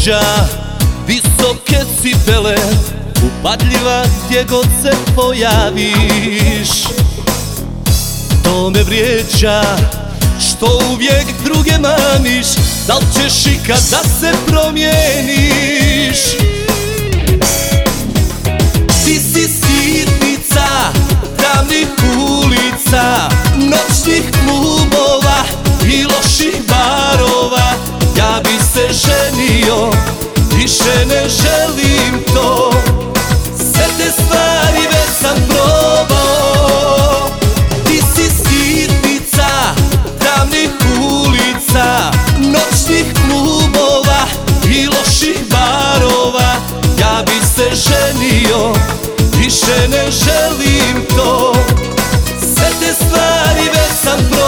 vrijeđa Visoke cipele Upadljiva gdje god se pojaviš. To me vrijeđa Što uvijek druge maniš Da li ćeš ikad da se promijeniš želim to. Sve te stvari već sam probao. Ti si sitnica Tamnih ulica Noćnih klubova I loših barova. Ja bi se ženio Više ne želim to. Sve te stvari već sam probao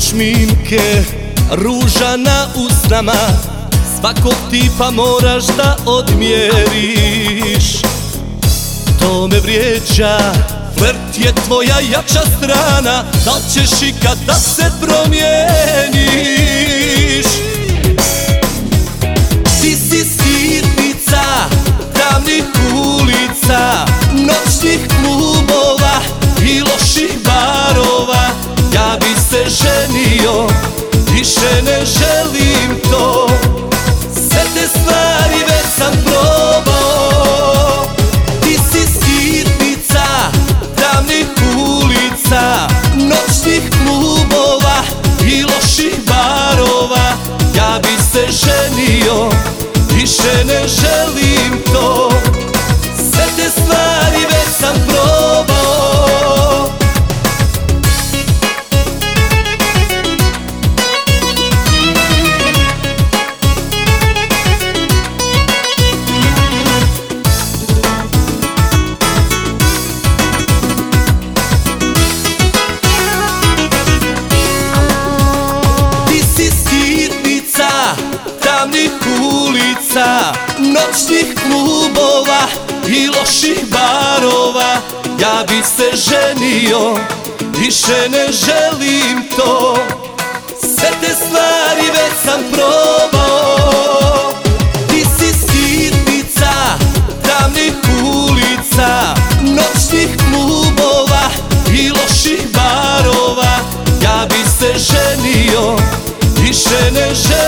Šminke, ruža na usnama Svakog tipa moraš da odmjeriš. To me vrijeđa, flert je tvoja jača strana Da ćeš ikad da se promijeniš ne želim to. Sve te stvari već sam probao. Ti si sitnica, tamnih ulica Noćnih klubova i loših barova. Ja bi se ženio, više ne želim to. Sve te stvari već sam probao Noćnih klubova i loših barova. Ja bi se ženio, više ne želim to. Sve te stvari već sam probao. Ti si sitnica tamnih ulica Noćnih klubova i loših barova. Ja bi se ženio, više ne želim